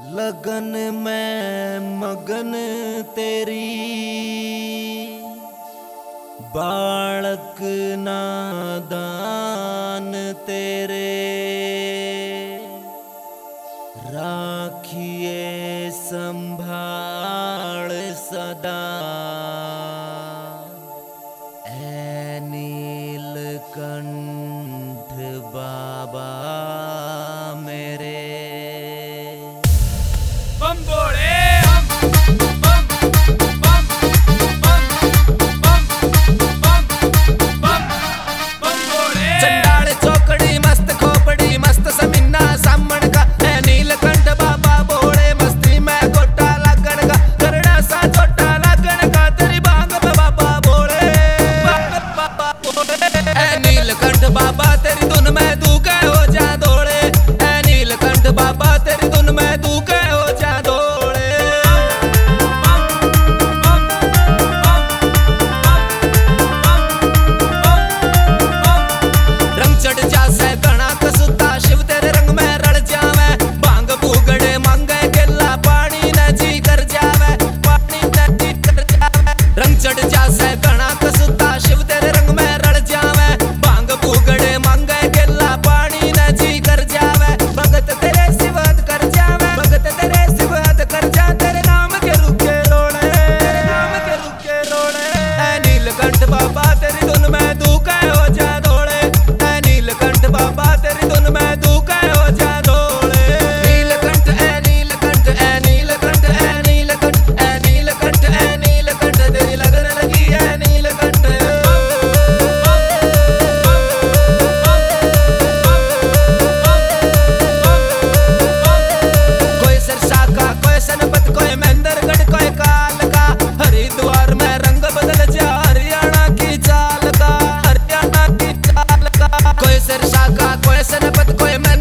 लगन में मगन तेरी। बालक नादान तेरे। राखिए संभाल सदा। नीलकंठ बाबा ते Sen pat koy me